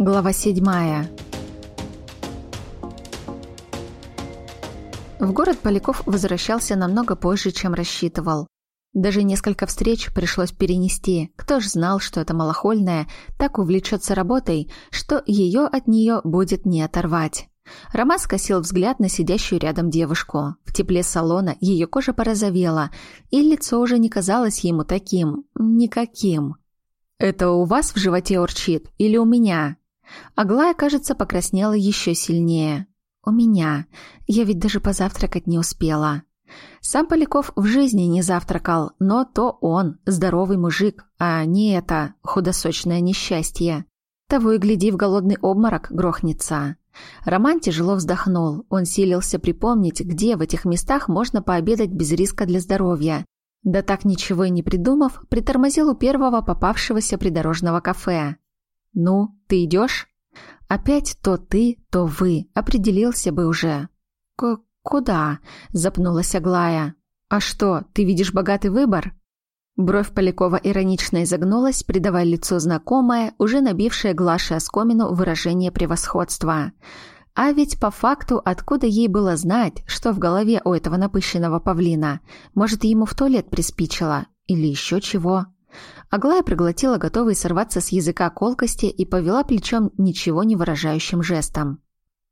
Глава седьмая. В город Поляков возвращался намного позже, чем рассчитывал. Даже несколько встреч пришлось перенести. Кто ж знал, что эта малохольная так увлечется работой, что ее от нее будет не оторвать. Роман скосил взгляд на сидящую рядом девушку. В тепле салона ее кожа порозовела, и лицо уже не казалось ему таким, никаким. «Это у вас в животе урчит или у меня?» Аглая, кажется, покраснела еще сильнее. «У меня. Я ведь даже позавтракать не успела». Сам Поляков в жизни не завтракал, но то он, здоровый мужик, а не это худосочное несчастье. Того и гляди, в голодный обморок грохнется. Роман тяжело вздохнул. Он силился припомнить, где в этих местах можно пообедать без риска для здоровья. Да так ничего и не придумав, притормозил у первого попавшегося придорожного кафе. «Ну, ты идешь?» «Опять то ты, то вы. Определился бы уже». К «Куда?» – запнулась Аглая. «А что, ты видишь богатый выбор?» Бровь Полякова иронично изогнулась, придавая лицу знакомое, уже набившее Глаше оскомину выражение превосходства. А ведь по факту, откуда ей было знать, что в голове у этого напыщенного павлина? Может, ему в туалет приспичило? Или еще чего? Аглая проглотила готовый сорваться с языка колкости и повела плечом ничего не выражающим жестом.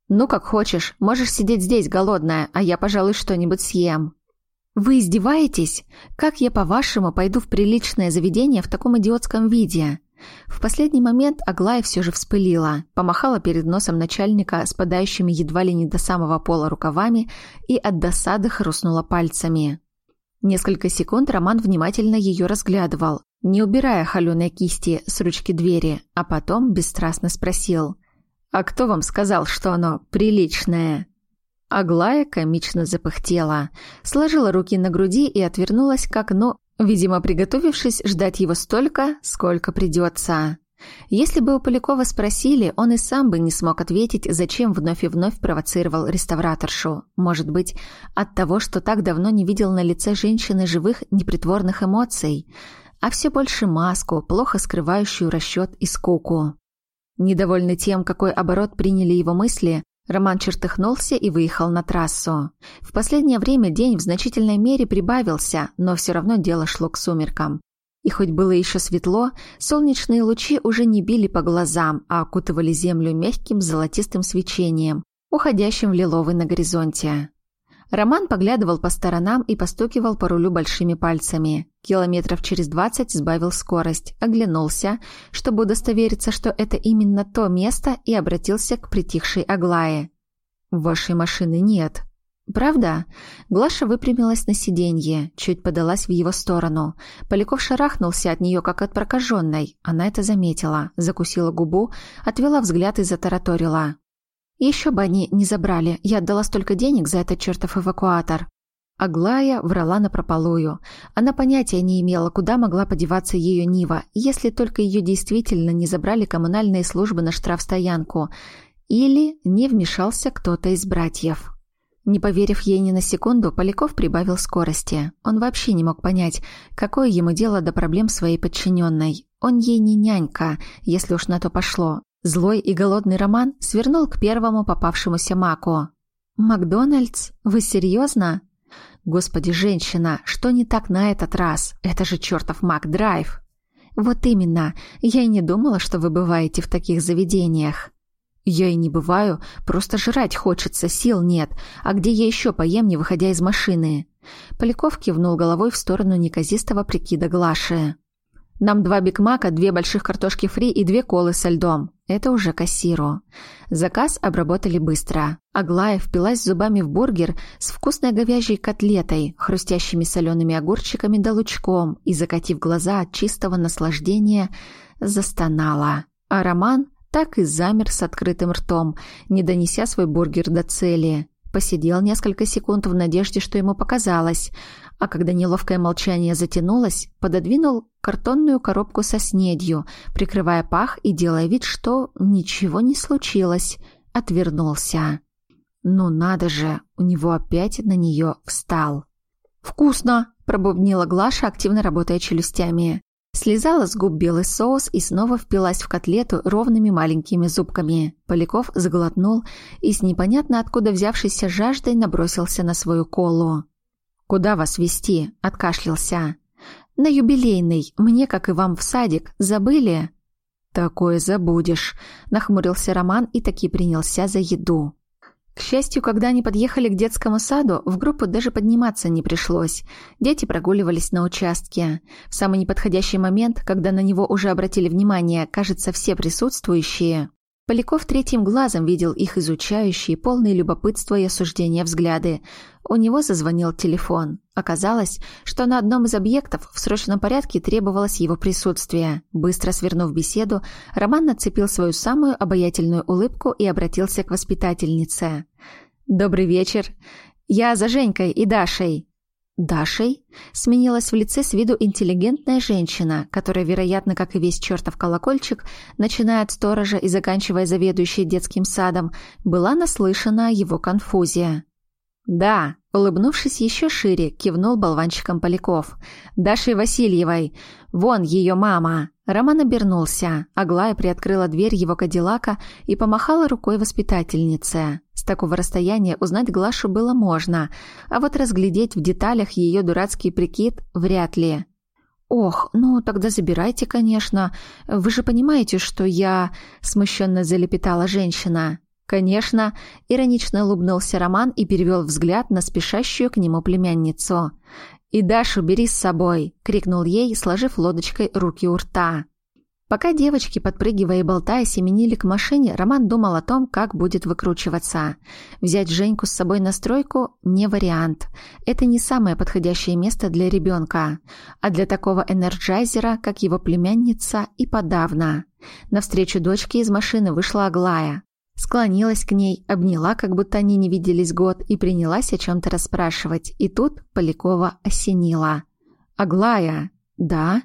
«Ну, как хочешь. Можешь сидеть здесь, голодная, а я, пожалуй, что-нибудь съем». «Вы издеваетесь? Как я, по-вашему, пойду в приличное заведение в таком идиотском виде?» В последний момент Аглая все же вспылила, помахала перед носом начальника спадающими едва ли не до самого пола рукавами и от досады хрустнула пальцами. Несколько секунд Роман внимательно ее разглядывал, не убирая холеной кисти с ручки двери, а потом бесстрастно спросил. «А кто вам сказал, что оно приличное?» Аглая комично запыхтела, сложила руки на груди и отвернулась к окну, видимо, приготовившись ждать его столько, сколько придется. Если бы у Полякова спросили, он и сам бы не смог ответить, зачем вновь и вновь провоцировал реставраторшу. Может быть, от того, что так давно не видел на лице женщины живых, непритворных эмоций, а все больше маску, плохо скрывающую расчет и скуку. Недовольный тем, какой оборот приняли его мысли, Роман чертыхнулся и выехал на трассу. В последнее время день в значительной мере прибавился, но все равно дело шло к сумеркам. И хоть было еще светло, солнечные лучи уже не били по глазам, а окутывали землю мягким золотистым свечением, уходящим в лиловый на горизонте. Роман поглядывал по сторонам и постукивал по рулю большими пальцами. Километров через двадцать сбавил скорость, оглянулся, чтобы удостовериться, что это именно то место, и обратился к притихшей Аглае. «Вашей машины нет». «Правда?» Глаша выпрямилась на сиденье, чуть подалась в его сторону. Поляков шарахнулся от нее, как от прокаженной. Она это заметила, закусила губу, отвела взгляд и затараторила. Еще бы они не забрали, я отдала столько денег за этот чертов эвакуатор. Аглая врала напропалую. Она понятия не имела, куда могла подеваться ее Нива, если только ее действительно не забрали коммунальные службы на штрафстоянку. Или не вмешался кто-то из братьев. Не поверив ей ни на секунду, Поляков прибавил скорости. Он вообще не мог понять, какое ему дело до проблем своей подчиненной. Он ей не нянька, если уж на то пошло, Злой и голодный Роман свернул к первому попавшемуся маку. «Макдональдс? Вы серьезно?» «Господи, женщина, что не так на этот раз? Это же чертов Мак-драйв!» «Вот именно. Я и не думала, что вы бываете в таких заведениях». «Я и не бываю. Просто жрать хочется, сил нет. А где я еще поем, не выходя из машины?» Поляков кивнул головой в сторону неказистого прикида Глаши. Нам два бигмака, две больших картошки фри и две колы со льдом. Это уже кассиру. Заказ обработали быстро. Аглая впилась зубами в бургер с вкусной говяжьей котлетой, хрустящими солеными огурчиками да лучком и, закатив глаза от чистого наслаждения, застонала. А Роман так и замер с открытым ртом, не донеся свой бургер до цели. Посидел несколько секунд в надежде, что ему показалось, а когда неловкое молчание затянулось, пододвинул картонную коробку со снедью, прикрывая пах и делая вид, что ничего не случилось, отвернулся. Ну надо же, у него опять на нее встал. «Вкусно!» – пробубнила Глаша, активно работая челюстями. Слезала с губ белый соус и снова впилась в котлету ровными маленькими зубками. Поляков заглотнул и с непонятно откуда взявшейся жаждой набросился на свою колу. «Куда вас вести? откашлялся. «На юбилейный. Мне, как и вам, в садик. Забыли?» «Такое забудешь», — нахмурился Роман и таки принялся за еду. К счастью, когда они подъехали к детскому саду, в группу даже подниматься не пришлось. Дети прогуливались на участке. В самый неподходящий момент, когда на него уже обратили внимание, кажется, все присутствующие, Поляков третьим глазом видел их изучающие, полные любопытства и осуждения взгляды. У него зазвонил телефон. Оказалось, что на одном из объектов в срочном порядке требовалось его присутствие. Быстро свернув беседу, Роман нацепил свою самую обаятельную улыбку и обратился к воспитательнице. «Добрый вечер. Я за Женькой и Дашей». Дашей сменилась в лице с виду интеллигентная женщина, которая, вероятно, как и весь чертов колокольчик, начиная от сторожа и заканчивая заведующей детским садом, была наслышана его конфузия. «Да», — улыбнувшись еще шире, кивнул болванчиком Поляков. «Дашей Васильевой. Вон ее мама». Роман обернулся. Аглая приоткрыла дверь его кадиллака и помахала рукой воспитательнице. С такого расстояния узнать Глашу было можно, а вот разглядеть в деталях ее дурацкий прикид вряд ли. «Ох, ну тогда забирайте, конечно. Вы же понимаете, что я...» — смущенно залепетала женщина. «Конечно», — иронично улыбнулся Роман и перевел взгляд на спешащую к нему племянницу. «И Дашу бери с собой!» — крикнул ей, сложив лодочкой руки у рта. Пока девочки, подпрыгивая и болтая, семенили к машине, Роман думал о том, как будет выкручиваться. Взять Женьку с собой на стройку – не вариант. Это не самое подходящее место для ребенка. А для такого энерджайзера, как его племянница, и подавно. Навстречу дочке из машины вышла Аглая. Склонилась к ней, обняла, как будто они не виделись год, и принялась о чем-то расспрашивать. И тут Полякова осенила. «Аглая?» «Да?»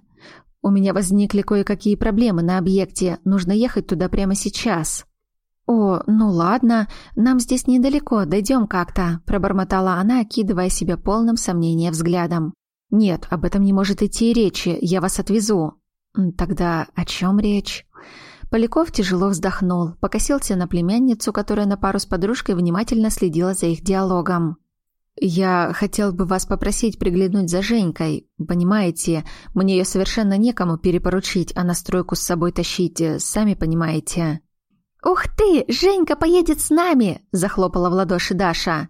«У меня возникли кое-какие проблемы на объекте. Нужно ехать туда прямо сейчас». «О, ну ладно, нам здесь недалеко, дойдем как-то», — пробормотала она, окидывая себя полным сомнения взглядом. «Нет, об этом не может идти речи, я вас отвезу». «Тогда о чем речь?» Поляков тяжело вздохнул, покосился на племянницу, которая на пару с подружкой внимательно следила за их диалогом. «Я хотел бы вас попросить приглянуть за Женькой. Понимаете, мне ее совершенно некому перепоручить, а на стройку с собой тащить, э, сами понимаете». «Ух ты, Женька поедет с нами!» – захлопала в ладоши Даша.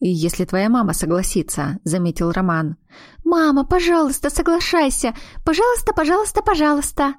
«Если твоя мама согласится», – заметил Роман. «Мама, пожалуйста, соглашайся! Пожалуйста, пожалуйста, пожалуйста!»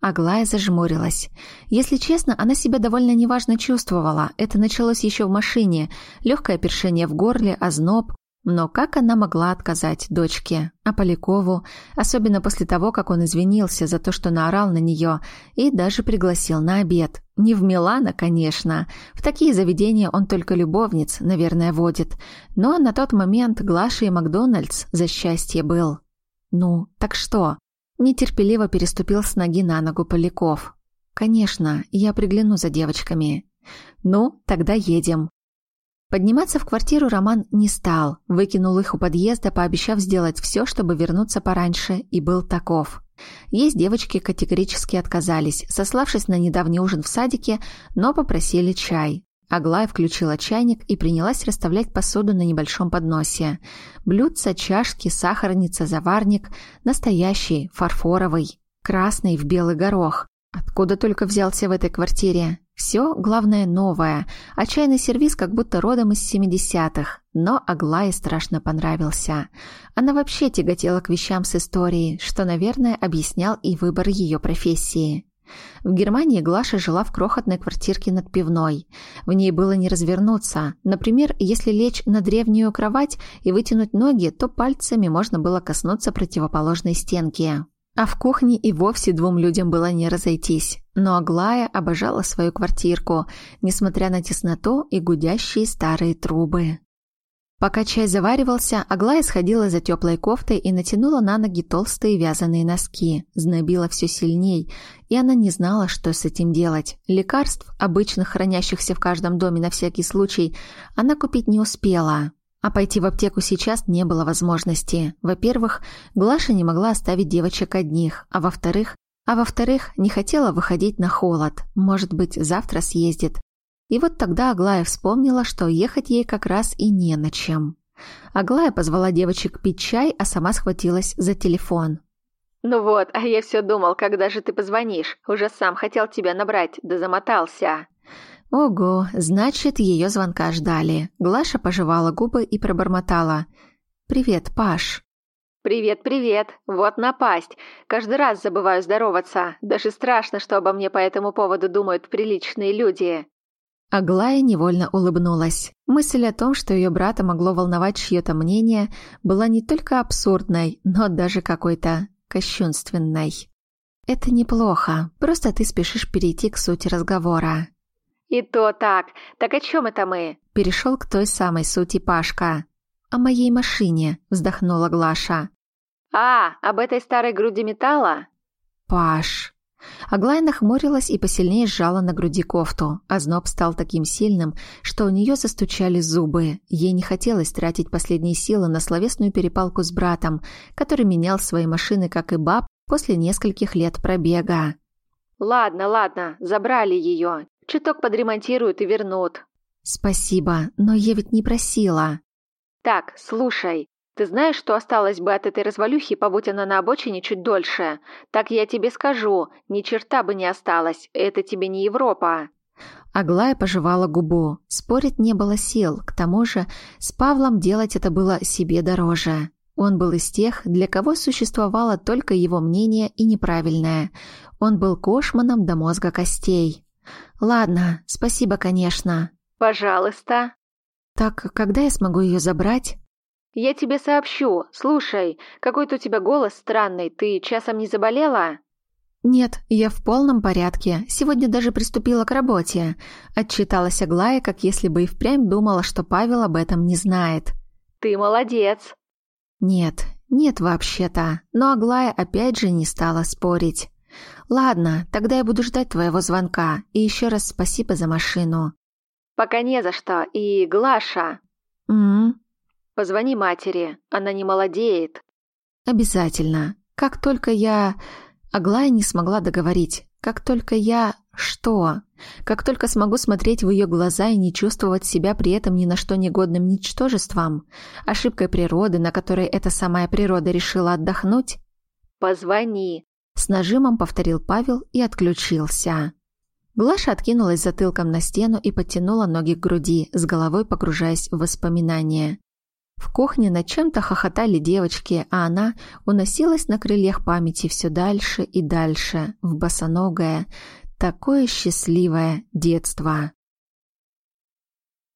Аглая зажмурилась. Если честно, она себя довольно неважно чувствовала. Это началось еще в машине. Легкое першение в горле, озноб. Но как она могла отказать дочке? А Полякову? Особенно после того, как он извинился за то, что наорал на нее. И даже пригласил на обед. Не в Милана, конечно. В такие заведения он только любовниц, наверное, водит. Но на тот момент Глаша и Макдональдс за счастье был. Ну, так что? Нетерпеливо переступил с ноги на ногу Поляков. «Конечно, я пригляну за девочками». «Ну, тогда едем». Подниматься в квартиру Роман не стал, выкинул их у подъезда, пообещав сделать все, чтобы вернуться пораньше, и был таков. Есть девочки категорически отказались, сославшись на недавний ужин в садике, но попросили чай. Аглая включила чайник и принялась расставлять посуду на небольшом подносе. Блюдца, чашки, сахарница, заварник. Настоящий, фарфоровый, красный в белый горох. Откуда только взялся в этой квартире? Все, главное, новое, а чайный сервиз как будто родом из 70-х. Но Аглае страшно понравился. Она вообще тяготела к вещам с историей, что, наверное, объяснял и выбор ее профессии. В Германии Глаша жила в крохотной квартирке над пивной. В ней было не развернуться. Например, если лечь на древнюю кровать и вытянуть ноги, то пальцами можно было коснуться противоположной стенки. А в кухне и вовсе двум людям было не разойтись. Но Аглая обожала свою квартирку, несмотря на тесноту и гудящие старые трубы. Пока чай заваривался, Аглая сходила за теплой кофтой и натянула на ноги толстые вязаные носки. Знобила все сильней, и она не знала, что с этим делать. Лекарств, обычных хранящихся в каждом доме на всякий случай, она купить не успела. А пойти в аптеку сейчас не было возможности. Во-первых, Глаша не могла оставить девочек одних, а во-вторых, а во-вторых, не хотела выходить на холод. Может быть, завтра съездит. И вот тогда Аглая вспомнила, что ехать ей как раз и не на чем. Аглая позвала девочек пить чай, а сама схватилась за телефон. «Ну вот, а я все думал, когда же ты позвонишь. Уже сам хотел тебя набрать, да замотался». Ого, значит, ее звонка ждали. Глаша пожевала губы и пробормотала. «Привет, Паш». «Привет, привет. Вот напасть. Каждый раз забываю здороваться. Даже страшно, что обо мне по этому поводу думают приличные люди». Аглая невольно улыбнулась. Мысль о том, что ее брата могло волновать чье-то мнение, была не только абсурдной, но даже какой-то кощунственной. «Это неплохо, просто ты спешишь перейти к сути разговора». «И то так. Так о чем это мы?» Перешел к той самой сути Пашка. «О моей машине», — вздохнула Глаша. «А, об этой старой груди металла?» «Паш». Аглая нахмурилась и посильнее сжала на груди кофту. Озноб стал таким сильным, что у нее застучали зубы. Ей не хотелось тратить последние силы на словесную перепалку с братом, который менял свои машины, как и баб, после нескольких лет пробега. «Ладно, ладно, забрали ее. Чуток подремонтируют и вернут. Спасибо, но я ведь не просила. Так, слушай, ты знаешь, что осталось бы от этой развалюхи, побудь она на обочине чуть дольше? Так я тебе скажу, ни черта бы не осталось, это тебе не Европа. Аглая пожевала губу. Спорить не было сил, к тому же с Павлом делать это было себе дороже. Он был из тех, для кого существовало только его мнение и неправильное. Он был кошманом до мозга костей. Ладно, спасибо, конечно. Пожалуйста. Так, когда я смогу ее забрать? Я тебе сообщу. Слушай, какой-то у тебя голос странный. Ты часом не заболела? Нет, я в полном порядке. Сегодня даже приступила к работе. Отчиталась Аглая, как если бы и впрямь думала, что Павел об этом не знает. Ты молодец. Нет, нет вообще-то. Но Аглая опять же не стала спорить. «Ладно, тогда я буду ждать твоего звонка. И еще раз спасибо за машину». «Пока не за что. И Глаша...» «Позвони матери. Она не молодеет». «Обязательно. Как только я...» Аглая не смогла договорить. «Как только я...» «Что?» Как только смогу смотреть в ее глаза и не чувствовать себя при этом ни на что негодным ничтожеством, ошибкой природы, на которой эта самая природа решила отдохнуть? «Позвони», с нажимом повторил Павел и отключился. Глаша откинулась затылком на стену и подтянула ноги к груди, с головой погружаясь в воспоминания. В кухне над чем-то хохотали девочки, а она уносилась на крыльях памяти все дальше и дальше, в босоногое, такое счастливое детство.